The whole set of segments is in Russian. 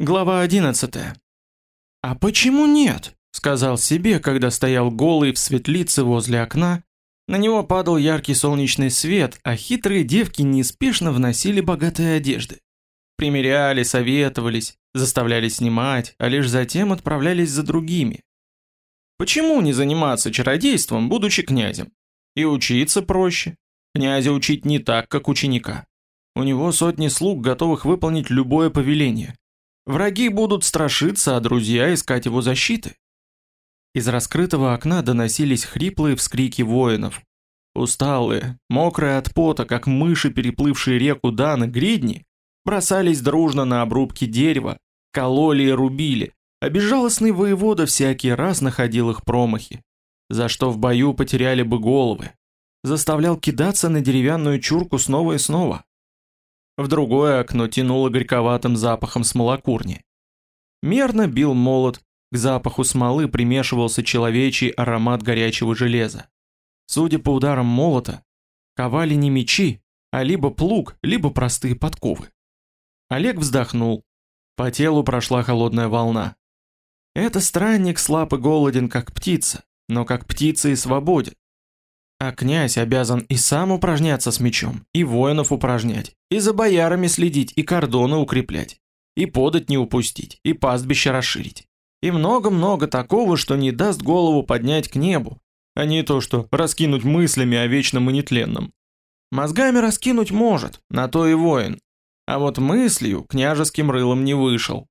Глава 11. А почему нет? сказал себе, когда стоял голый в светлице возле окна. На него падал яркий солнечный свет, а хитрые девки неспешно вносили богатые одежды. Примеряли, советовались, заставляли снимать, а лишь затем отправлялись за другими. Почему не заниматься чародейством, будучи князем? И учиться проще. Князя учить не так, как ученика. У него сотни слуг, готовых выполнить любое повеление. Враги будут страшиться, а друзья искать его защиты. Из раскрытого окна доносились хриплые вскрики воинов. Усталые, мокрые от пота, как мыши, переплывшие реку Дана гридни, бросались дружно на обрубки дерева, кололи и рубили, а безжалостный воевода всякий раз находил их промахи, за что в бою потеряли бы головы. Заставлял кидаться на деревянную чурку снова и снова. В другое окно тянуло горьковатым запахом смолокурни. Мерно бил молот, к запаху смолы примешивался человечий аромат горячего железа. Судя по ударам молота, ковали не мечи, а либо плуг, либо простые подковы. Олег вздохнул. По телу прошла холодная волна. Это странник слаб и голоден, как птица, но как птица и свободен. А князь обязан и сам упражняться с мечом, и воинов упражнять, и за боярами следить, и кордоны укреплять, и подать не упустить, и пастбище расширить. И много-много такого, что не даст голову поднять к небу, а не то, что раскинуть мыслями о вечном и нетленном. Мозгами раскинуть может, на то и воин. А вот мыслью княжеским рылом не вышел.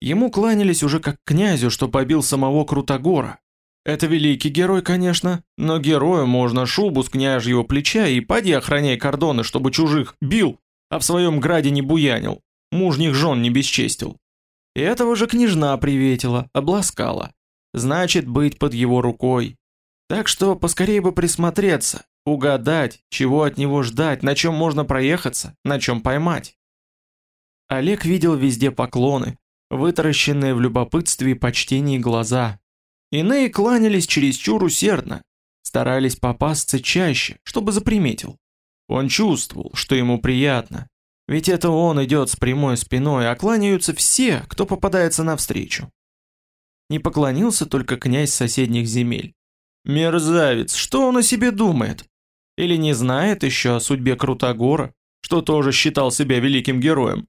Ему кланялись уже как князю, что побил самого Крутогора, это великий герой, конечно, но герою можно шубу с княжьего плеча и поди охраняй кордоны, чтобы чужих бил, а в своем граде не буянил, мужних жен не бесчестил. И этого же княжна приветила, обласкала. Значит, быть под его рукой. Так что поскорее бы присмотреться, угадать, чего от него ждать, на чем можно проехаться, на чем поймать. Олег видел везде поклоны, вытаращенные в любопытстве и почтении глаза, Иные кланялись чересчур усердно, старались попасться чаще, чтобы заприметил. Он чувствовал, что ему приятно, ведь это он идет с прямой спиной, а кланяются все, кто попадается навстречу. Не поклонился только князь соседних земель. Мерзавец, что он о себе думает? Или не знает еще о судьбе Крутогора, что тоже считал себя великим героем?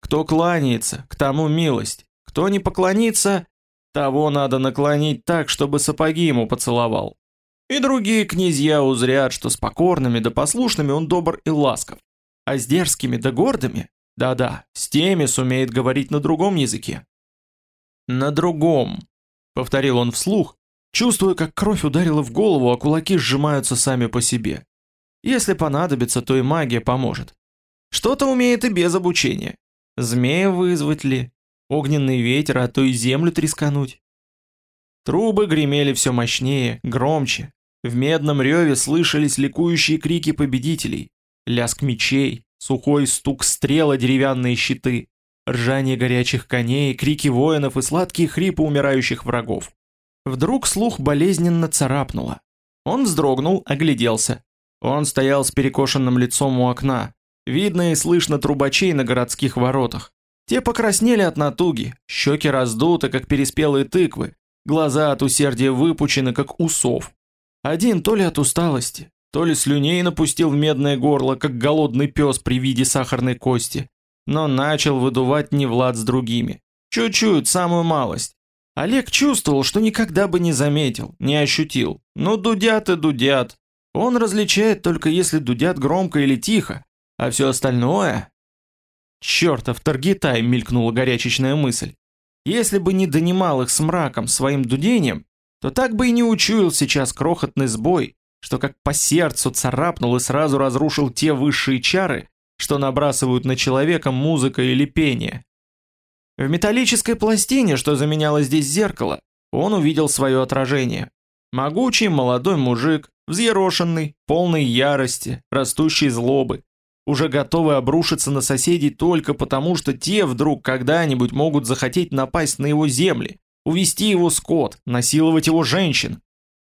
Кто кланяется, к тому милость, кто не поклонится, того надо наклонить так, чтобы сапоги ему поцеловал. И другие князья узрят, что с покорными да послушными он добр и ласков, а с дерзкими да гордыми, да-да, с теми сумеет говорить на другом языке. На другом, повторил он вслух, чувствуя, как кровь ударила в голову, а кулаки сжимаются сами по себе. Если понадобится, то и магия поможет. Что-то умеет и без обучения. Змея вызвать ли, огненный ветер, а то и землю трескануть. Трубы гремели все мощнее, громче. В медном реве слышались ликующие крики победителей, лязг мечей, сухой стук стрел деревянные щиты, ржание горячих коней, крики воинов и сладкие хрипы умирающих врагов. Вдруг слух болезненно царапнуло. Он вздрогнул, огляделся. Он стоял с перекошенным лицом у окна. Видно и слышно трубачей на городских воротах. Те покраснели от натуги, щеки раздуты, как переспелые тыквы, глаза от усердия выпучены, как усов. Один то ли от усталости, то ли слюней напустил в медное горло, как голодный пес при виде сахарной кости, но начал выдувать не влад с другими. Чуть-чуть, самую малость. Олег чувствовал, что никогда бы не заметил, не ощутил. Но дудят и дудят. Он различает только если дудят громко или тихо, а все остальное Чёртов Таргитай, мелькнула горячечная мысль. Если бы не донимал их с мраком своим дудением, то так бы и не учуял сейчас крохотный сбой, что как по сердцу царапнул и сразу разрушил те высшие чары, что набрасывают на человека музыка или пение. В металлической пластине, что заменяло здесь зеркало, он увидел свое отражение. Могучий молодой мужик, взъерошенный, полный ярости, растущей злобы, уже готовы обрушиться на соседей только потому, что те вдруг когда-нибудь могут захотеть напасть на его земли, увести его скот, насиловать его женщин,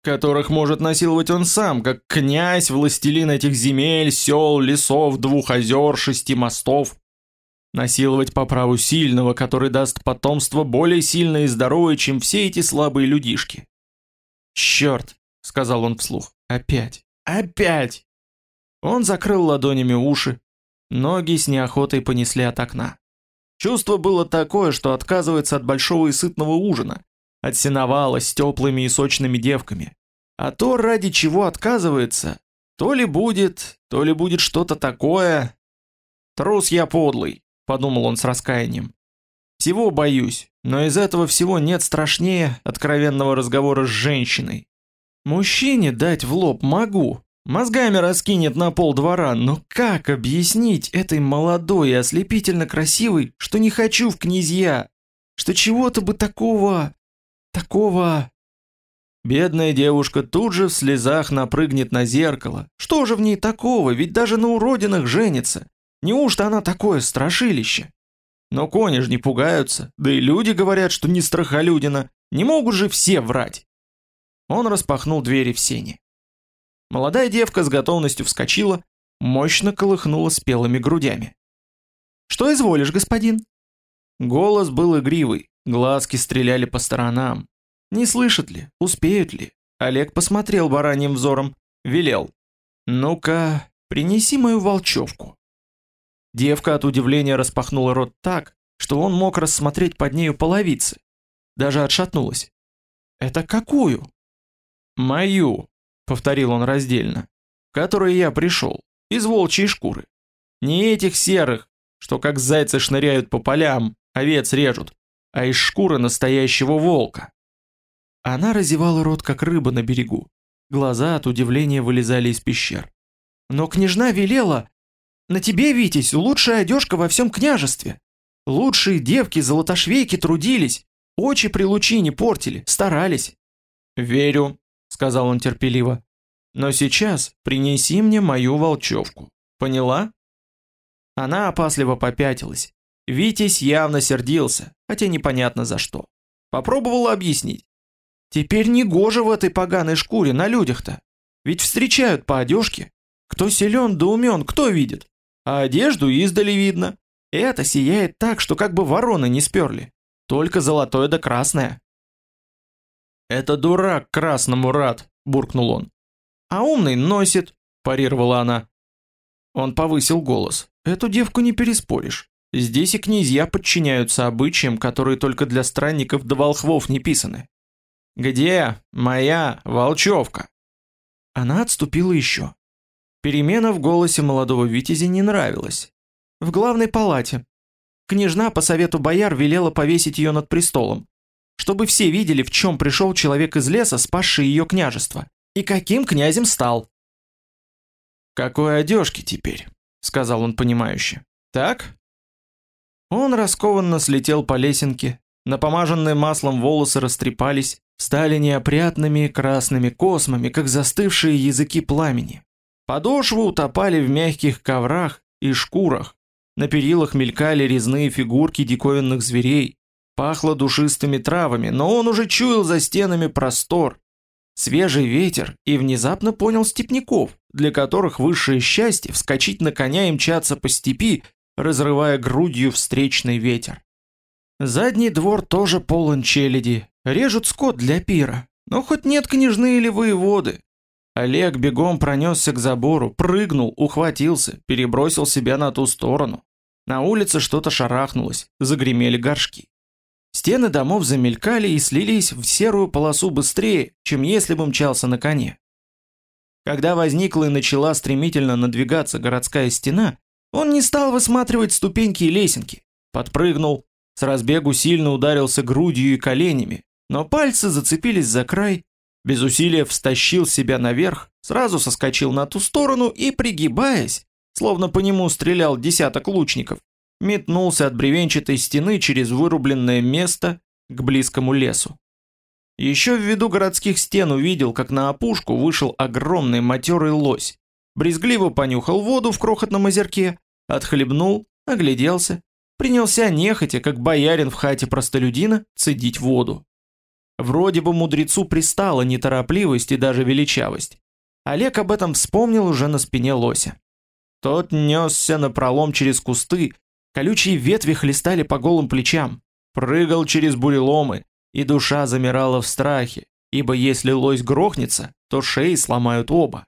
которых может насиловать он сам, как князь, властелин этих земель, сел, лесов, двух озер, шести мостов. Насиловать по праву сильного, который даст потомство более сильное и здоровое, чем все эти слабые людишки. «Черт!» — сказал он вслух. «Опять! Опять!» Он закрыл ладонями уши. Ноги с неохотой понесли от окна. Чувство было такое, что отказывается от большого и сытного ужина, от сеновала с теплыми и сочными девками. А то, ради чего отказывается, то ли будет, то ли будет что-то такое. Трус я подлый, подумал он с раскаянием. Всего боюсь, но из этого всего нет страшнее откровенного разговора с женщиной. Мужчине дать в лоб могу, мозгами раскинет на пол двора, но как объяснить этой молодой и ослепительно красивой, что не хочу в князья, что чего-то бы такого, такого... Бедная девушка тут же в слезах напрыгнет на зеркало. Что же в ней такого, ведь даже на уродинах женится. Неужто она такое страшилище? Но кони ж не пугаются, да и люди говорят, что не страхолюдина. Не могут же все врать. Он распахнул двери в сени. Молодая девка с готовностью вскочила, мощно колыхнула спелыми грудями. «Что изволишь, господин?» Голос был игривый, глазки стреляли по сторонам, не слышат ли, успеют ли? Олег посмотрел бараньим взором, велел. «Ну-ка, принеси мою волчевку». Девка от удивления распахнула рот так, что он мог рассмотреть под нею половицы. Даже отшатнулась. «Это какую?» «Мою», — повторил он раздельно, — «в которой я пришел, из волчьей шкуры. Не этих серых, что как зайцы шныряют по полям, овец режут, а из шкуры настоящего волка. Она разевала рот, как рыба на берегу. Глаза от удивления вылезали из пещер. «Но княжна велела... На тебе, Витязь, лучшая одежка во всем княжестве. Лучшие девки-золотошвейки трудились, очи при лучине портили, старались». «Верю», — сказал он терпеливо. «Но сейчас принеси мне мою волчевку. Поняла?» Она опасливо попятилась. Витязь явно сердился, хотя непонятно за что. Попробовала объяснить. Теперь не гоже в этой поганой шкуре на людях-то. Ведь встречают по одежке. Кто силен да умен, кто видит. А одежду издали видно. Это сияет так, что как бы вороны не сперли. Только золотое да красное. «Это дурак красному рад», — буркнул он. «А умный носит», — парировала она. Он повысил голос. «Эту девку не переспоришь. Здесь и князья подчиняются обычаям, которые только для странников да волхвов не писаны. «Где моя волчевка?» Она отступила еще. Перемена в голосе молодого витязя не нравилась. В главной палате. Княжна по совету бояр велела повесить ее над престолом, чтобы все видели, в чем пришел человек из леса, спасший ее княжество, и каким князем стал. «Какой одежки теперь?» — сказал он понимающе. «Так?» Он раскованно слетел по лесенке, напомаженные маслом волосы растрепались, стали неопрятными красными космами, как застывшие языки пламени. Подошвы утопали в мягких коврах и шкурах. На перилах мелькали резные фигурки диковинных зверей. Пахло душистыми травами, но он уже чуял за стенами простор. Свежий ветер и внезапно понял степняков, для которых высшее счастье вскочить на коня и мчаться по степи, разрывая грудью встречный ветер. Задний двор тоже полон челяди, Режут скот для пира, но хоть нет княжны или воеводы. Олег бегом пронесся к забору, прыгнул, ухватился, перебросил себя на ту сторону. На улице что-то шарахнулось, загремели горшки. Стены домов замелькали и слились в серую полосу быстрее, чем если бы мчался на коне. Когда возникла и начала стремительно надвигаться городская стена, он не стал высматривать ступеньки и лесенки. Подпрыгнул, с разбегу сильно ударился грудью и коленями, но пальцы зацепились за край, без усилия встащил себя наверх, сразу соскочил на ту сторону и, пригибаясь, словно по нему стрелял десяток лучников, метнулся от бревенчатой стены через вырубленное место к близкому лесу. Еще в виду городских стен увидел, как на опушку вышел огромный матерый лось, брезгливо понюхал воду в крохотном озерке, отхлебнул, огляделся, принялся нехотя, как боярин в хате простолюдина, цедить воду. Вроде бы мудрецу пристала неторопливость и даже величавость. Олег об этом вспомнил уже на спине лося. Тот несся напролом через кусты, Колючие ветви хлестали по голым плечам. Прыгал через буреломы, и душа замирала в страхе, ибо если лось грохнется, то шеи сломают оба.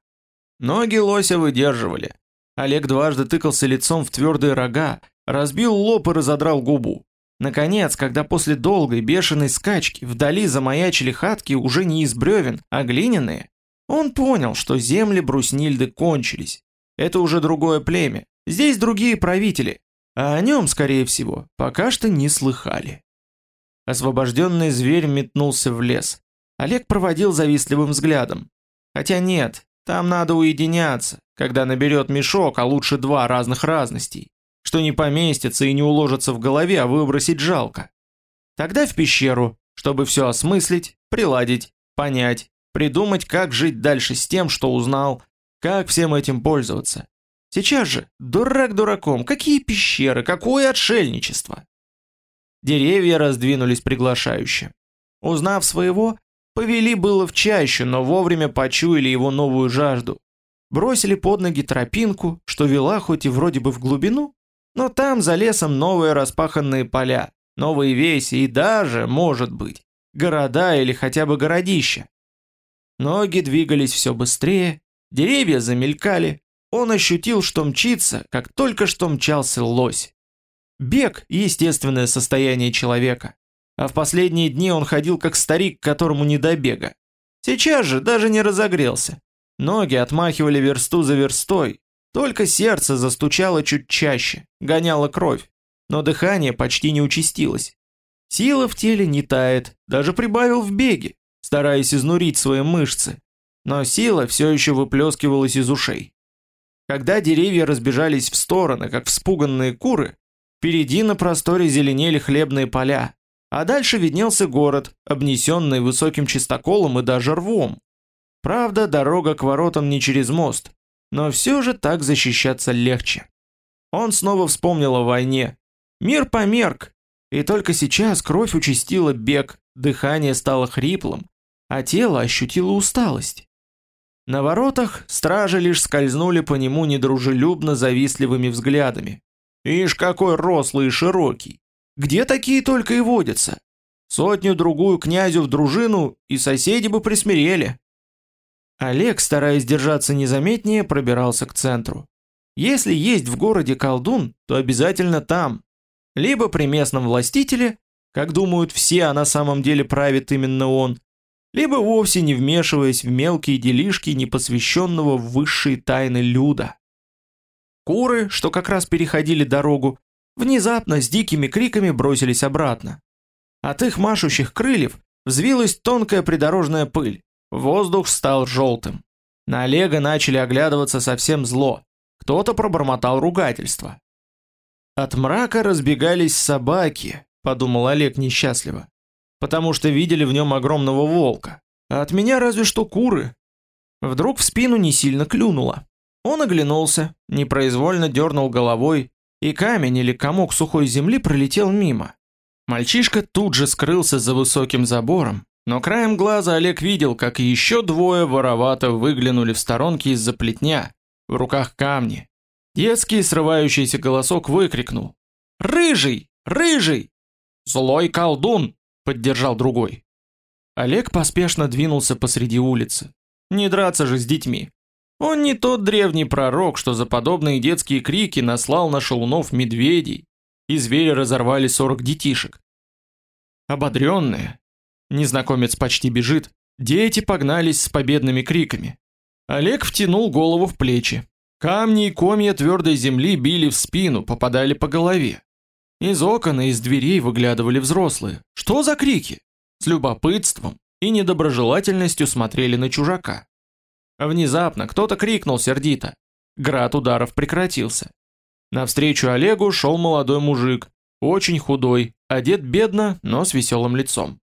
Ноги лося выдерживали. Олег дважды тыкался лицом в твердые рога, разбил лоб и разодрал губу. Наконец, когда после долгой бешеной скачки вдали замаячили хатки уже не из бревен, а глиняные, он понял, что земли Бруснильды кончились. Это уже другое племя, здесь другие правители, а о нем, скорее всего, пока что не слыхали. Освобожденный зверь метнулся в лес. Олег проводил завистливым взглядом. Хотя нет, там надо уединяться, когда наберет мешок, а лучше два разных разностей, что не поместится и не уложится в голове, а выбросить жалко. Тогда в пещеру, чтобы все осмыслить, приладить, понять, придумать, как жить дальше с тем, что узнал, как всем этим пользоваться. Сейчас же, дурак дураком, какие пещеры, какое отшельничество. Деревья раздвинулись приглашающе. Узнав своего, повели было в чащу, но вовремя почуяли его новую жажду. Бросили под ноги тропинку, что вела хоть и вроде бы в глубину, но там за лесом новые распаханные поля, новые веси и даже, может быть, города или хотя бы городища. Ноги двигались все быстрее, деревья замелькали, он ощутил, что мчится, как только что мчался лось. Бег – естественное состояние человека. А в последние дни он ходил как старик, которому не до бега. Сейчас же даже не разогрелся. Ноги отмахивали версту за верстой, только сердце застучало чуть чаще, гоняло кровь, но дыхание почти не участилось. Сила в теле не тает, даже прибавил в беге, стараясь изнурить свои мышцы, но сила все еще выплескивалась из ушей. Когда деревья разбежались в стороны, как вспуганные куры, Впереди на просторе зеленели хлебные поля, а дальше виднелся город, обнесенный высоким чистоколом и даже рвом. Правда, дорога к воротам не через мост, но все же так защищаться легче. Он снова вспомнил о войне. Мир померк, и только сейчас кровь участила бег, дыхание стало хриплым, а тело ощутило усталость. На воротах стражи лишь скользнули по нему недружелюбно завистливыми взглядами. Ишь, какой рослый и широкий. Где такие только и водятся? Сотню-другую князю в дружину, и соседи бы присмирели. Олег, стараясь держаться незаметнее, пробирался к центру. Если есть в городе колдун, то обязательно там. Либо при местном властителе, как думают все, а на самом деле правит именно он, либо вовсе не вмешиваясь в мелкие делишки непосвященного в высшие тайны люда. Куры, что как раз переходили дорогу, внезапно с дикими криками бросились обратно. От их машущих крыльев взвилась тонкая придорожная пыль. Воздух стал желтым. На Олега начали оглядываться совсем зло. Кто-то пробормотал ругательство. От мрака разбегались собаки, подумал Олег несчастливо, потому что видели в нем огромного волка. А от меня разве что куры. Вдруг в спину не сильно клюнуло. Он оглянулся, непроизвольно дернул головой, и камень или комок сухой земли пролетел мимо. Мальчишка тут же скрылся за высоким забором, но краем глаза Олег видел, как еще двое воровато выглянули в сторонке из-за плетня, в руках камни. Детский срывающийся голосок выкрикнул. «Рыжий! Рыжий!» «Злой колдун!» — поддержал другой. Олег поспешно двинулся посреди улицы. Не драться же с детьми. Он не тот древний пророк, что за подобные детские крики наслал на шалунов медведей, и звери разорвали сорок детишек. Ободренные, незнакомец почти бежит, дети погнались с победными криками. Олег втянул голову в плечи. Камни и комья твердой земли били в спину, попадали по голове. Из окон и из дверей выглядывали взрослые. Что за крики? С любопытством и недоброжелательностью смотрели на чужака. Внезапно кто-то крикнул сердито. Град ударов прекратился. Навстречу Олегу шел молодой мужик, очень худой, одет бедно, но с веселым лицом.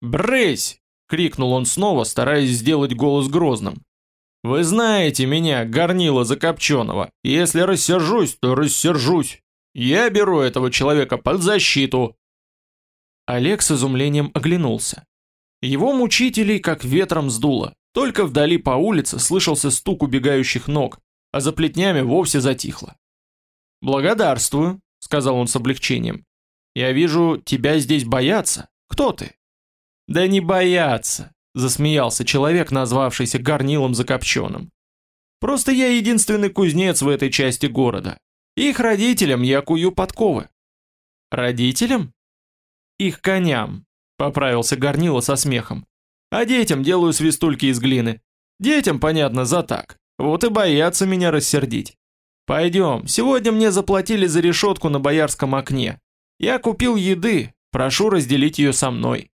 «Брысь!» — крикнул он снова, стараясь сделать голос грозным. «Вы знаете меня, горнила закопченого. Если рассержусь, то рассержусь. Я беру этого человека под защиту!» Олег с изумлением оглянулся. Его мучителей как ветром сдуло. Только вдали по улице слышался стук убегающих ног, а за плетнями вовсе затихло. «Благодарствую», — сказал он с облегчением. Я вижу, тебя здесь боятся. Кто ты? Да не боятся, засмеялся человек, назвавшийся Горнилом Закопченым. Просто я единственный кузнец в этой части города. Их родителям я кую подковы. Родителям? Их коням, поправился Горнило со смехом. А детям делаю свистульки из глины. Детям, понятно, за так. Вот и боятся меня рассердить. Пойдем, сегодня мне заплатили за решетку на боярском окне. Я купил еды, прошу разделить ее со мной.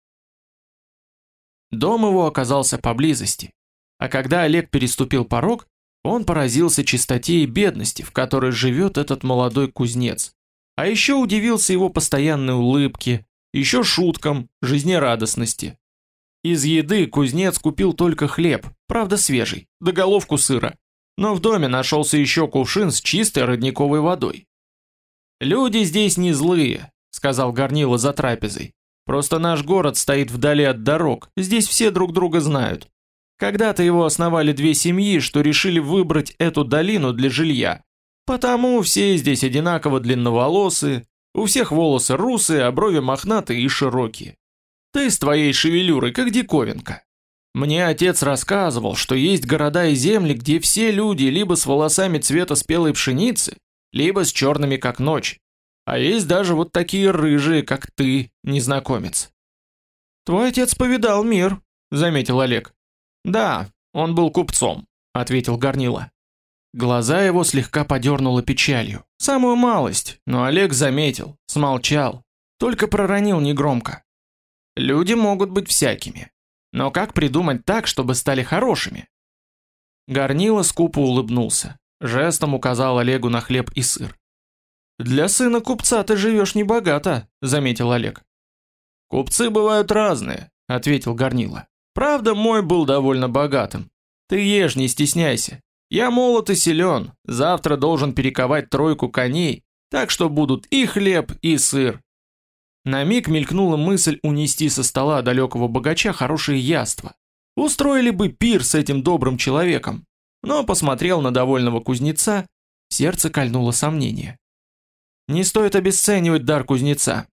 Дом его оказался поблизости. А когда Олег переступил порог, он поразился чистоте и бедности, в которой живет этот молодой кузнец. А еще удивился его постоянной улыбке, еще шуткам, жизнерадостности. Из еды кузнец купил только хлеб, правда свежий, да головку сыра. Но в доме нашелся еще кувшин с чистой родниковой водой. «Люди здесь не злые», — сказал Горнило за трапезой. «Просто наш город стоит вдали от дорог, здесь все друг друга знают. Когда-то его основали две семьи, что решили выбрать эту долину для жилья. Потому все здесь одинаково длинноволосые, у всех волосы русые, а брови мохнатые и широкие. Ты с твоей шевелюрой как диковинка. Мне отец рассказывал, что есть города и земли, где все люди либо с волосами цвета спелой пшеницы, либо с черными как ночь. А есть даже вот такие рыжие, как ты, незнакомец. Твой отец повидал мир, заметил Олег. Да, он был купцом, ответил Горнила. Глаза его слегка подернуло печалью. Самую малость, но Олег заметил, смолчал, только проронил негромко. Люди могут быть всякими. Но как придумать так, чтобы стали хорошими? Горнило скупо улыбнулся. Жестом указал Олегу на хлеб и сыр. «Для сына купца ты живешь небогато», — заметил Олег. «Купцы бывают разные», — ответил Горнило. «Правда, мой был довольно богатым. Ты ешь, не стесняйся. Я молод и силен, завтра должен перековать тройку коней, так что будут и хлеб, и сыр. На миг мелькнула мысль унести со стола далекого богача хорошее яство. Устроили бы пир с этим добрым человеком. Но посмотрел на довольного кузнеца, сердце кольнуло сомнение. Не стоит обесценивать дар кузнеца.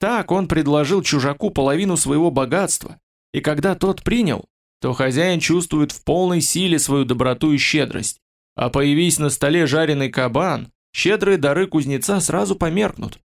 Так он предложил чужаку половину своего богатства, и когда тот принял, то хозяин чувствует в полной силе свою доброту и щедрость. А появись на столе жареный кабан, щедрые дары кузнеца сразу померкнут.